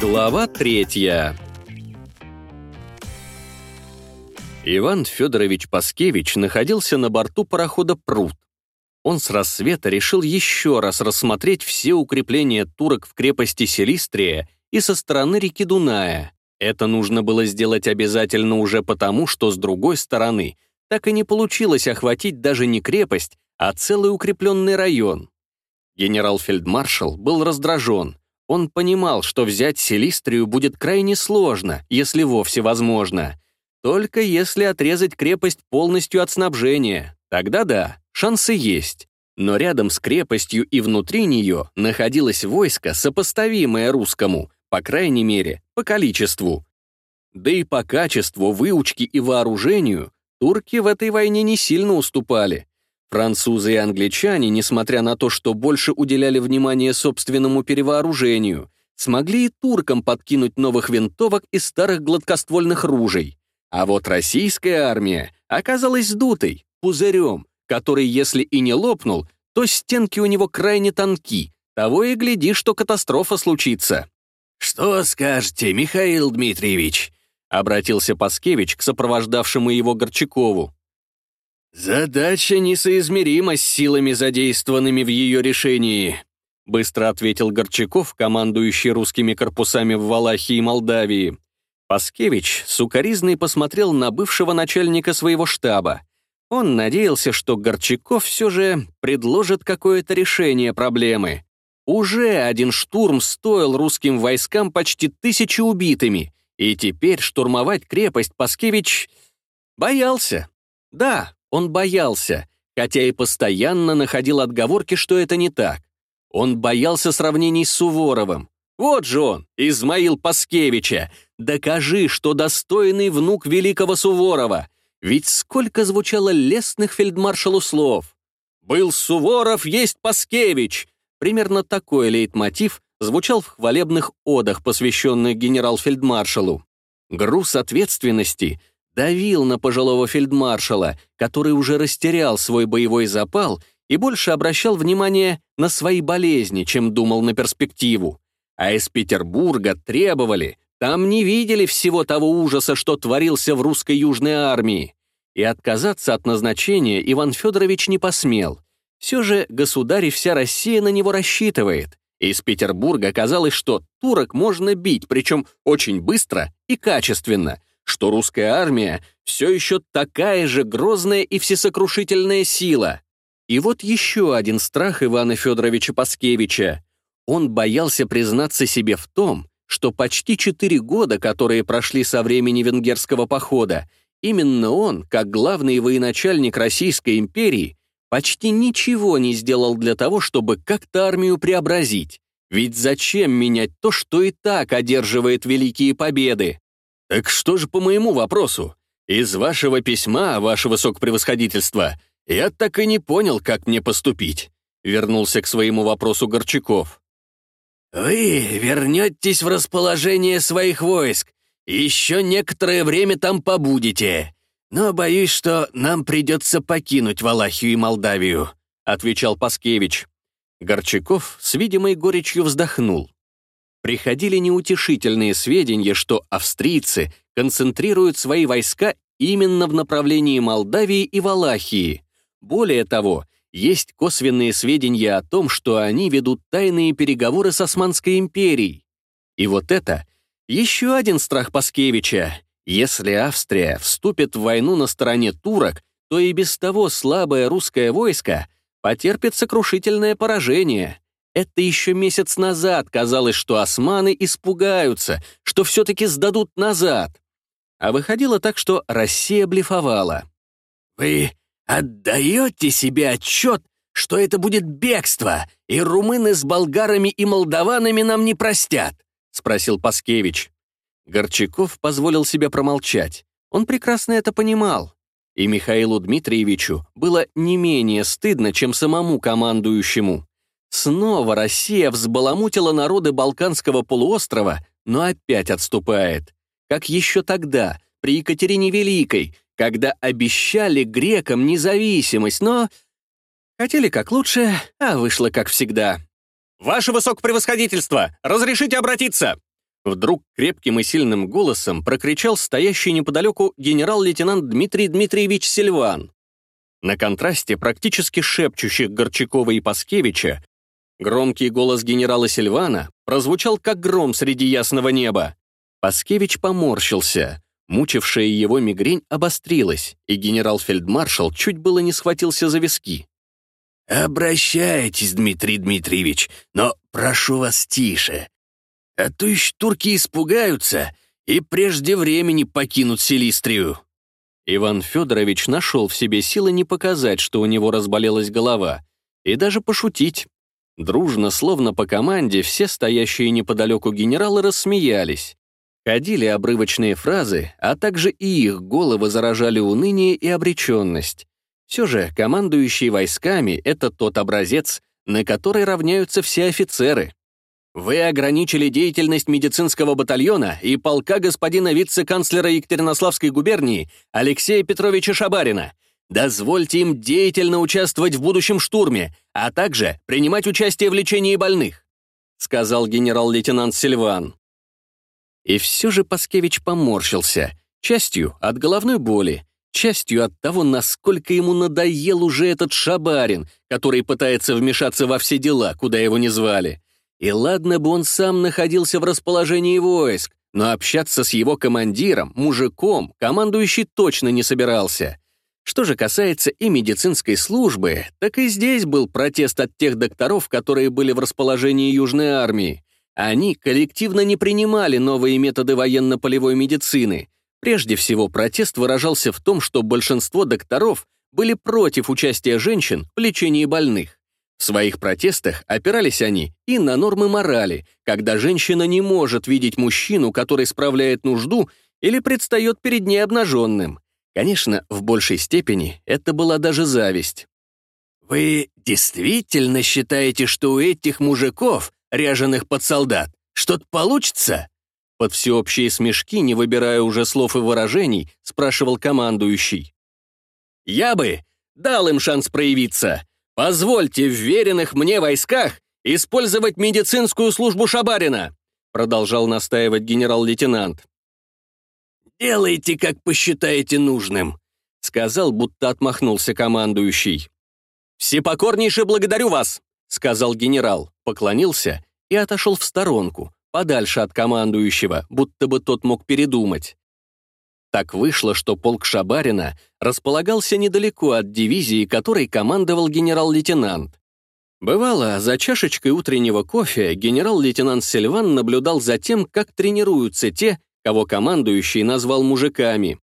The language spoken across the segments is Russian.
Глава третья Иван Федорович Паскевич находился на борту парохода «Пруд». Он с рассвета решил еще раз рассмотреть все укрепления турок в крепости Селистрия и со стороны реки Дуная. Это нужно было сделать обязательно уже потому, что с другой стороны так и не получилось охватить даже не крепость, а целый укрепленный район. Генерал-фельдмаршал был раздражен. Он понимал, что взять Селистрию будет крайне сложно, если вовсе возможно. Только если отрезать крепость полностью от снабжения. Тогда да, шансы есть. Но рядом с крепостью и внутри нее находилось войско, сопоставимое русскому, по крайней мере, по количеству. Да и по качеству выучки и вооружению турки в этой войне не сильно уступали. Французы и англичане, несмотря на то, что больше уделяли внимание собственному перевооружению, смогли и туркам подкинуть новых винтовок из старых гладкоствольных ружей. А вот российская армия оказалась сдутой, пузырем, который, если и не лопнул, то стенки у него крайне тонки, того и гляди, что катастрофа случится. «Что скажете, Михаил Дмитриевич?» — обратился Паскевич к сопровождавшему его Горчакову. «Задача несоизмерима с силами, задействованными в ее решении», быстро ответил Горчаков, командующий русскими корпусами в Валахии и Молдавии. Паскевич сукоризный посмотрел на бывшего начальника своего штаба. Он надеялся, что Горчаков все же предложит какое-то решение проблемы. Уже один штурм стоил русским войскам почти тысячи убитыми, и теперь штурмовать крепость Паскевич боялся. Да, он боялся, хотя и постоянно находил отговорки, что это не так. Он боялся сравнений с Суворовым. Вот же он, Измаил Паскевича. Докажи, что достойный внук великого Суворова. Ведь сколько звучало лестных фельдмаршалу слов. «Был Суворов, есть Паскевич!» Примерно такой лейтмотив звучал в хвалебных одах, посвященных генерал-фельдмаршалу. Груз ответственности давил на пожилого фельдмаршала, который уже растерял свой боевой запал и больше обращал внимание на свои болезни, чем думал на перспективу. А из Петербурга требовали, там не видели всего того ужаса, что творился в русской Южной армии. И отказаться от назначения Иван Федорович не посмел. Все же государь и вся Россия на него рассчитывает. Из Петербурга казалось, что турок можно бить, причем очень быстро и качественно, что русская армия все еще такая же грозная и всесокрушительная сила. И вот еще один страх Ивана Федоровича Паскевича. Он боялся признаться себе в том, что почти четыре года, которые прошли со времени венгерского похода, именно он, как главный военачальник Российской империи, почти ничего не сделал для того, чтобы как-то армию преобразить. Ведь зачем менять то, что и так одерживает великие победы? «Так что же по моему вопросу? Из вашего письма, ваше высокопревосходительство, я так и не понял, как мне поступить», — вернулся к своему вопросу Горчаков. «Вы вернетесь в расположение своих войск, еще некоторое время там побудете. Но боюсь, что нам придется покинуть Валахию и Молдавию», — отвечал Паскевич. Горчаков с видимой горечью вздохнул приходили неутешительные сведения, что австрийцы концентрируют свои войска именно в направлении Молдавии и Валахии. Более того, есть косвенные сведения о том, что они ведут тайные переговоры с Османской империей. И вот это еще один страх Паскевича. Если Австрия вступит в войну на стороне турок, то и без того слабое русское войско потерпит сокрушительное поражение. Это еще месяц назад казалось, что османы испугаются, что все-таки сдадут назад. А выходило так, что Россия блефовала. «Вы отдаете себе отчет, что это будет бегство, и румыны с болгарами и молдаванами нам не простят?» — спросил Паскевич. Горчаков позволил себе промолчать. Он прекрасно это понимал. И Михаилу Дмитриевичу было не менее стыдно, чем самому командующему. Снова Россия взбаламутила народы Балканского полуострова, но опять отступает. Как еще тогда, при Екатерине Великой, когда обещали грекам независимость, но... Хотели как лучше, а вышло как всегда. «Ваше высокопревосходительство! Разрешите обратиться!» Вдруг крепким и сильным голосом прокричал стоящий неподалеку генерал-лейтенант Дмитрий Дмитриевич Сильван. На контрасте практически шепчущих Горчакова и Паскевича громкий голос генерала Сильвана прозвучал как гром среди ясного неба. Паскевич поморщился. Мучившая его мигрень обострилась, и генерал-фельдмаршал чуть было не схватился за виски. «Обращайтесь, Дмитрий Дмитриевич, но прошу вас тише. А то еще турки испугаются и прежде времени покинут Селистрию». Иван Федорович нашел в себе силы не показать, что у него разболелась голова, и даже пошутить. Дружно, словно по команде, все стоящие неподалеку генералы рассмеялись. Ходили обрывочные фразы, а также и их головы заражали уныние и обреченность. Все же командующий войсками — это тот образец, на который равняются все офицеры. Вы ограничили деятельность медицинского батальона и полка господина вице-канцлера Екатеринославской губернии Алексея Петровича Шабарина. Дозвольте им деятельно участвовать в будущем штурме, а также принимать участие в лечении больных», сказал генерал-лейтенант Сильван. И все же Паскевич поморщился, частью от головной боли, частью от того, насколько ему надоел уже этот Шабарин, который пытается вмешаться во все дела, куда его не звали. И ладно бы он сам находился в расположении войск, но общаться с его командиром, мужиком, командующий точно не собирался. Что же касается и медицинской службы, так и здесь был протест от тех докторов, которые были в расположении Южной армии. Они коллективно не принимали новые методы военно-полевой медицины. Прежде всего, протест выражался в том, что большинство докторов были против участия женщин в лечении больных. В своих протестах опирались они и на нормы морали, когда женщина не может видеть мужчину, который справляет нужду или предстает перед ней обнаженным. Конечно, в большей степени это была даже зависть. «Вы действительно считаете, что у этих мужиков, ряженых под солдат, что-то получится?» Под всеобщие смешки, не выбирая уже слов и выражений, спрашивал командующий. «Я бы дал им шанс проявиться, «Позвольте в веренных мне войсках использовать медицинскую службу Шабарина», продолжал настаивать генерал-лейтенант. «Делайте, как посчитаете нужным», сказал, будто отмахнулся командующий. «Всепокорнейше благодарю вас», сказал генерал, поклонился и отошел в сторонку, подальше от командующего, будто бы тот мог передумать. Так вышло, что полк Шабарина располагался недалеко от дивизии, которой командовал генерал-лейтенант. Бывало, за чашечкой утреннего кофе генерал-лейтенант Сильван наблюдал за тем, как тренируются те, кого командующий назвал мужиками.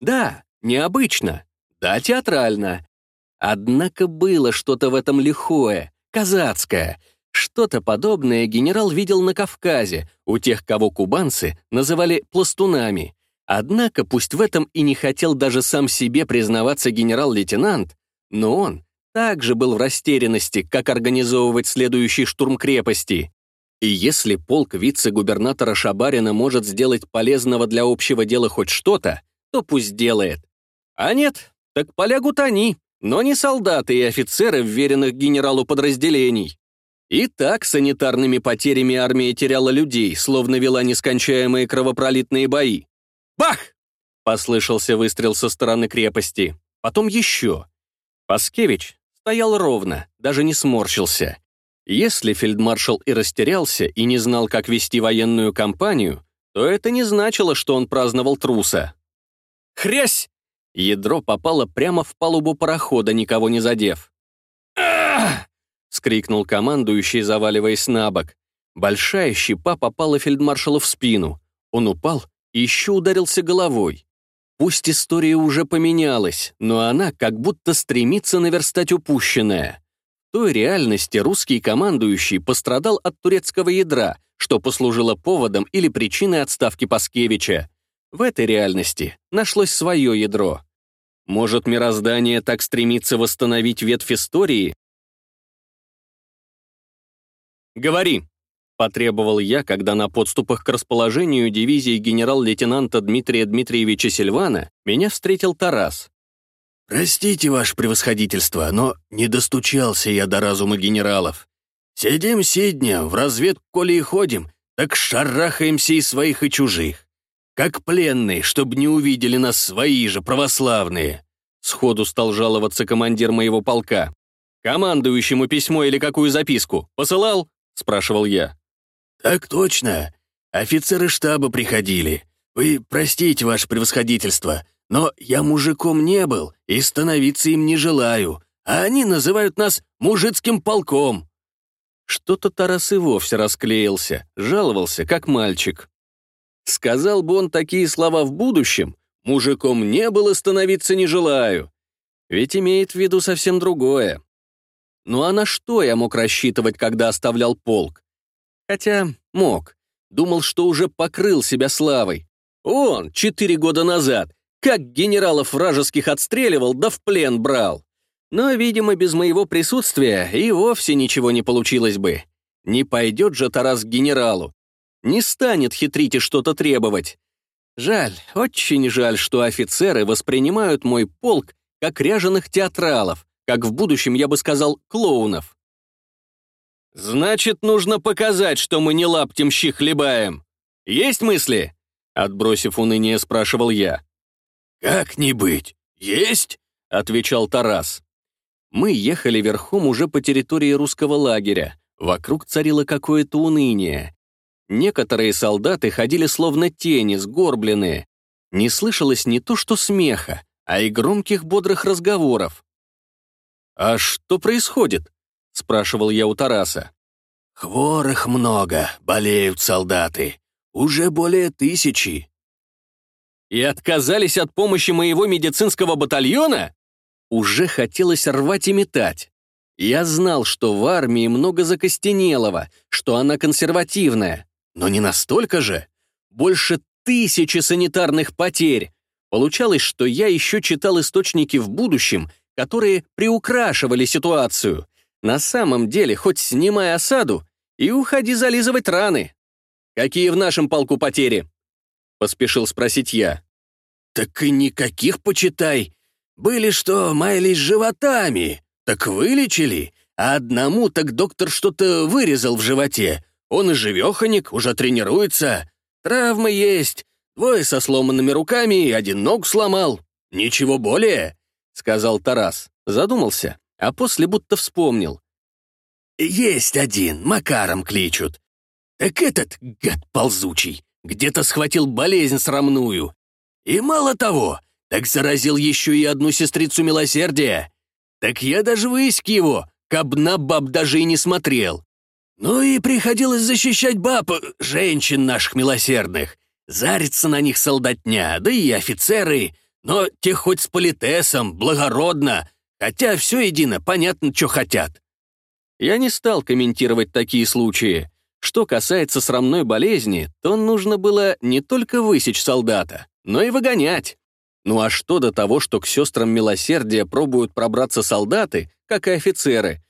Да, необычно, да, театрально. Однако было что-то в этом лихое, казацкое. Что-то подобное генерал видел на Кавказе, у тех, кого кубанцы называли пластунами — Однако, пусть в этом и не хотел даже сам себе признаваться генерал-лейтенант, но он также был в растерянности, как организовывать следующий штурм крепости. И если полк вице-губернатора Шабарина может сделать полезного для общего дела хоть что-то, то пусть делает. А нет, так полягут они, но не солдаты и офицеры вверенных генералу подразделений. И так санитарными потерями армия теряла людей, словно вела нескончаемые кровопролитные бои. Бах! Послышался выстрел со стороны крепости. Потом еще. Паскевич стоял ровно, даже не сморщился. Если фельдмаршал и растерялся и не знал, как вести военную кампанию, то это не значило, что он праздновал труса. «Хрясь!» Ядро попало прямо в палубу парохода, никого не задев. «Ах!» — скрикнул командующий, заваливаясь на бок. Большая щепа попала фельдмаршалу в спину. Он упал и еще ударился головой. Пусть история уже поменялась, но она как будто стремится наверстать упущенное. Той реальности русский командующий пострадал от турецкого ядра, что послужило поводом или причиной отставки Паскевича. В этой реальности нашлось свое ядро. Может, мироздание так стремится восстановить ветвь истории? «Говори», Потребовал я, когда на подступах к расположению дивизии генерал-лейтенанта Дмитрия Дмитриевича Сильвана меня встретил Тарас. «Простите, ваше превосходительство, но не достучался я до разума генералов. Сидим сидня, в разведку коли и ходим, так шарахаемся и своих, и чужих. Как пленные, чтобы не увидели нас свои же православные. Сходу стал жаловаться командир моего полка. «Командующему письмо или какую записку? Посылал?» — спрашивал я. «Так точно. Офицеры штаба приходили. Вы простите, ваше превосходительство, но я мужиком не был и становиться им не желаю, а они называют нас мужицким полком». Что-то Тарас и вовсе расклеился, жаловался, как мальчик. Сказал бы он такие слова в будущем, мужиком не был и становиться не желаю. Ведь имеет в виду совсем другое. Ну а на что я мог рассчитывать, когда оставлял полк? Хотя мог. Думал, что уже покрыл себя славой. Он, четыре года назад, как генералов вражеских отстреливал, да в плен брал. Но, видимо, без моего присутствия и вовсе ничего не получилось бы. Не пойдет же Тарас к генералу. Не станет хитрить и что-то требовать. Жаль, очень жаль, что офицеры воспринимают мой полк как ряженых театралов, как в будущем я бы сказал клоунов. «Значит, нужно показать, что мы не лаптем щи хлебаем. Есть мысли?» Отбросив уныние, спрашивал я. «Как не быть? Есть?» — отвечал Тарас. Мы ехали верхом уже по территории русского лагеря. Вокруг царило какое-то уныние. Некоторые солдаты ходили словно тени, сгорбленные. Не слышалось не то что смеха, а и громких бодрых разговоров. «А что происходит?» — спрашивал я у Тараса. «Хворых много, болеют солдаты. Уже более тысячи». «И отказались от помощи моего медицинского батальона?» Уже хотелось рвать и метать. Я знал, что в армии много закостенелого, что она консервативная. Но не настолько же. Больше тысячи санитарных потерь. Получалось, что я еще читал источники в будущем, которые приукрашивали ситуацию. На самом деле, хоть снимай осаду и уходи зализывать раны. Какие в нашем полку потери? Поспешил спросить я. Так и никаких, почитай. Были что, маялись животами, так вылечили, а одному так доктор что-то вырезал в животе. Он и живеханик, уже тренируется. Травмы есть, двое со сломанными руками и один ног сломал. Ничего более, — сказал Тарас. Задумался а после будто вспомнил. «Есть один, Макаром кличут. Так этот, гад ползучий, где-то схватил болезнь срамную. И мало того, так заразил еще и одну сестрицу милосердия. Так я даже выиск его, каб на баб даже и не смотрел. Ну и приходилось защищать баб, женщин наших милосердных. Зариться на них солдатня, да и офицеры, но те хоть с политесом, благородно, Хотя все едино, понятно, что хотят. Я не стал комментировать такие случаи. Что касается срамной болезни, то нужно было не только высечь солдата, но и выгонять. Ну а что до того, что к сестрам милосердия пробуют пробраться солдаты, как и офицеры?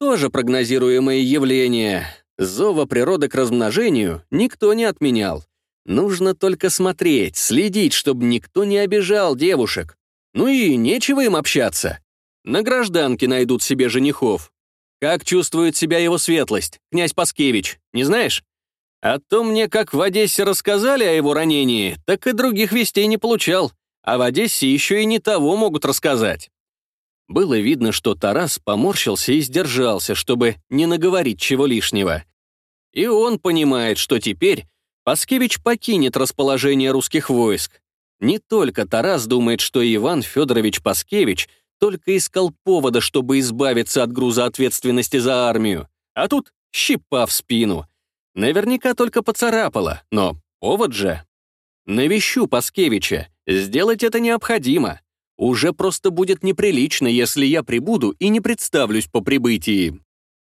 Тоже прогнозируемое явление. Зова природы к размножению никто не отменял. Нужно только смотреть, следить, чтобы никто не обижал девушек. Ну и нечего им общаться. На гражданке найдут себе женихов. Как чувствует себя его светлость, князь Паскевич, не знаешь? А то мне как в Одессе рассказали о его ранении, так и других вестей не получал. А в Одессе еще и не того могут рассказать. Было видно, что Тарас поморщился и сдержался, чтобы не наговорить чего лишнего. И он понимает, что теперь Паскевич покинет расположение русских войск. Не только Тарас думает, что Иван Федорович Паскевич только искал повода, чтобы избавиться от груза ответственности за армию. А тут щипа в спину. Наверняка только поцарапала, но повод же. Навещу Паскевича. Сделать это необходимо. Уже просто будет неприлично, если я прибуду и не представлюсь по прибытии.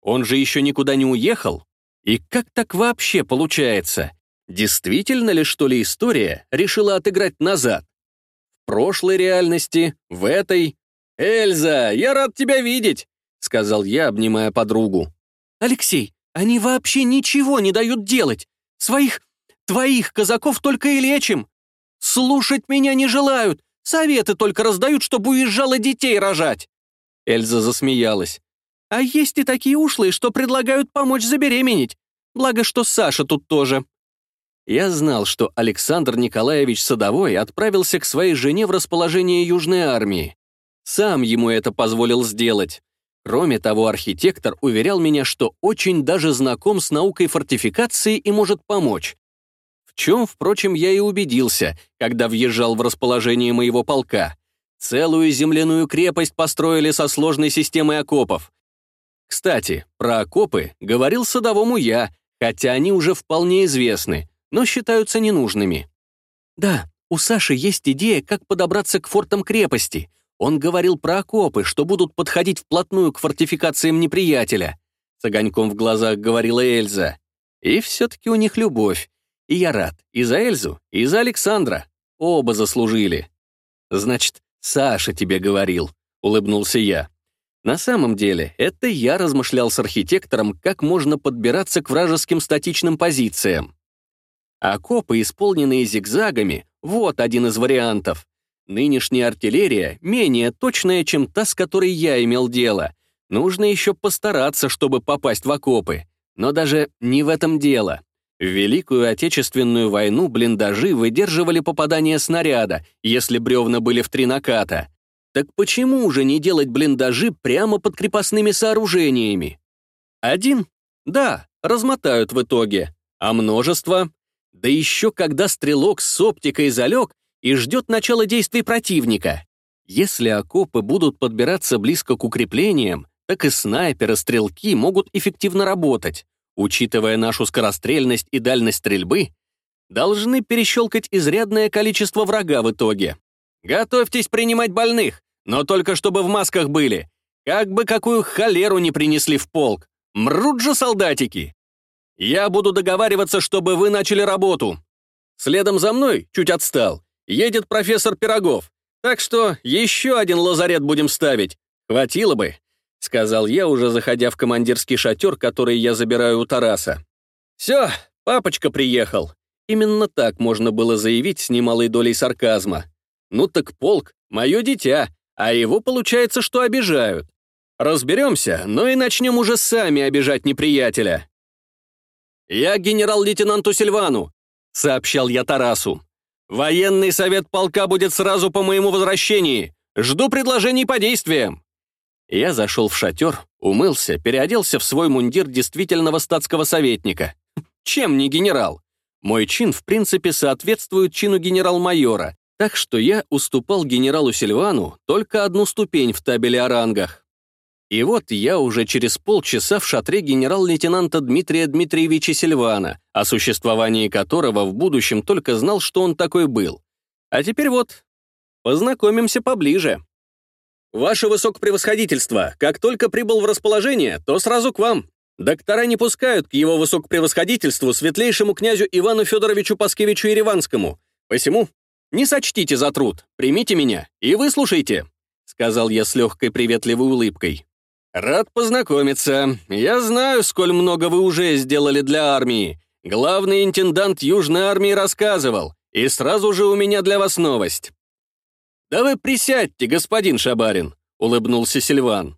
Он же еще никуда не уехал. И как так вообще получается? Действительно ли, что ли, история решила отыграть назад? В прошлой реальности, в этой, «Эльза, я рад тебя видеть», — сказал я, обнимая подругу. «Алексей, они вообще ничего не дают делать. Своих, твоих казаков только и лечим. Слушать меня не желают, советы только раздают, чтобы уезжало детей рожать». Эльза засмеялась. А есть и такие ушлые, что предлагают помочь забеременеть. Благо, что Саша тут тоже. Я знал, что Александр Николаевич Садовой отправился к своей жене в расположение Южной армии. Сам ему это позволил сделать. Кроме того, архитектор уверял меня, что очень даже знаком с наукой фортификации и может помочь. В чем, впрочем, я и убедился, когда въезжал в расположение моего полка. Целую земляную крепость построили со сложной системой окопов. Кстати, про окопы говорил садовому я, хотя они уже вполне известны, но считаются ненужными. Да, у Саши есть идея, как подобраться к фортам крепости. Он говорил про окопы, что будут подходить вплотную к фортификациям неприятеля. С огоньком в глазах говорила Эльза. И все-таки у них любовь. И я рад. И за Эльзу, и за Александра. Оба заслужили. Значит, Саша тебе говорил, улыбнулся я. На самом деле, это я размышлял с архитектором, как можно подбираться к вражеским статичным позициям. Окопы, исполненные зигзагами, вот один из вариантов. Нынешняя артиллерия менее точная, чем та, с которой я имел дело. Нужно еще постараться, чтобы попасть в окопы. Но даже не в этом дело. В Великую Отечественную войну блиндажи выдерживали попадание снаряда, если бревна были в три наката. Так почему же не делать блиндажи прямо под крепостными сооружениями? Один? Да, размотают в итоге. А множество? Да еще когда стрелок с оптикой залег и ждет начала действий противника. Если окопы будут подбираться близко к укреплениям, так и снайперы-стрелки могут эффективно работать учитывая нашу скорострельность и дальность стрельбы, должны перещелкать изрядное количество врага в итоге. Готовьтесь принимать больных, но только чтобы в масках были. Как бы какую холеру не принесли в полк. Мрут же солдатики. Я буду договариваться, чтобы вы начали работу. Следом за мной, чуть отстал, едет профессор Пирогов. Так что еще один лазарет будем ставить. Хватило бы. — сказал я, уже заходя в командирский шатер, который я забираю у Тараса. «Все, папочка приехал». Именно так можно было заявить с немалой долей сарказма. «Ну так полк — мое дитя, а его, получается, что обижают. Разберемся, но и начнем уже сами обижать неприятеля». «Я генерал-лейтенанту Сильвану», — сообщал я Тарасу. «Военный совет полка будет сразу по моему возвращении. Жду предложений по действиям». Я зашел в шатер, умылся, переоделся в свой мундир действительного статского советника. Чем не генерал? Мой чин, в принципе, соответствует чину генерал-майора, так что я уступал генералу Сильвану только одну ступень в табеле о рангах. И вот я уже через полчаса в шатре генерал-лейтенанта Дмитрия Дмитриевича Сильвана, о существовании которого в будущем только знал, что он такой был. А теперь вот, познакомимся поближе. «Ваше высокопревосходительство, как только прибыл в расположение, то сразу к вам. Доктора не пускают к его высокопревосходительству светлейшему князю Ивану Федоровичу Паскевичу Ереванскому. Посему не сочтите за труд, примите меня и выслушайте», сказал я с легкой приветливой улыбкой. «Рад познакомиться. Я знаю, сколь много вы уже сделали для армии. Главный интендант Южной армии рассказывал, и сразу же у меня для вас новость. «Да вы присядьте, господин Шабарин», — улыбнулся Сильван.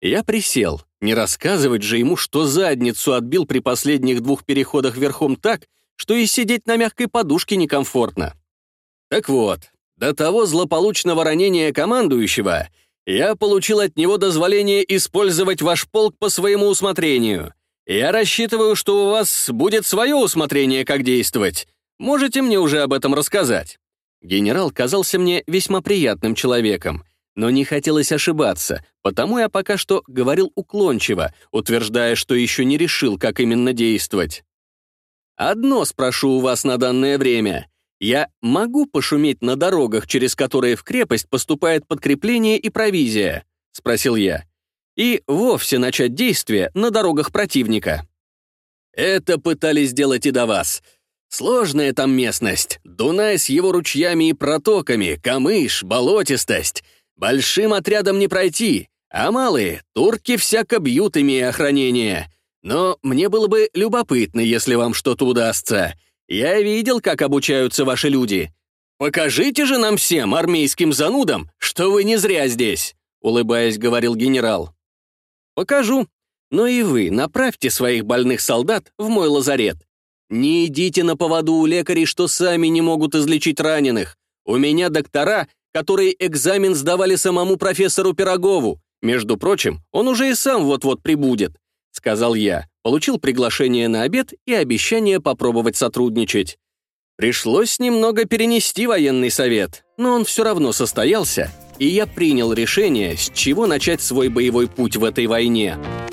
Я присел. Не рассказывать же ему, что задницу отбил при последних двух переходах верхом так, что и сидеть на мягкой подушке некомфортно. Так вот, до того злополучного ранения командующего я получил от него дозволение использовать ваш полк по своему усмотрению. Я рассчитываю, что у вас будет свое усмотрение, как действовать. Можете мне уже об этом рассказать. Генерал казался мне весьма приятным человеком, но не хотелось ошибаться, потому я пока что говорил уклончиво, утверждая, что еще не решил, как именно действовать. «Одно спрошу у вас на данное время. Я могу пошуметь на дорогах, через которые в крепость поступает подкрепление и провизия?» — спросил я. «И вовсе начать действие на дорогах противника». «Это пытались сделать и до вас», Сложная там местность. Дунай с его ручьями и протоками, камыш, болотистость. Большим отрядом не пройти, а малые турки всяко бьют, имея охранение. Но мне было бы любопытно, если вам что-то удастся. Я видел, как обучаются ваши люди. Покажите же нам всем, армейским занудам, что вы не зря здесь», — улыбаясь, говорил генерал. Покажу. Но и вы направьте своих больных солдат в мой лазарет. Не идите на поводу у лекарей, что сами не могут излечить раненых. У меня доктора, которые экзамен сдавали самому профессору Пирогову. Между прочим, он уже и сам вот-вот прибудет», — сказал я. Получил приглашение на обед и обещание попробовать сотрудничать. Пришлось немного перенести военный совет, но он все равно состоялся, и я принял решение, с чего начать свой боевой путь в этой войне —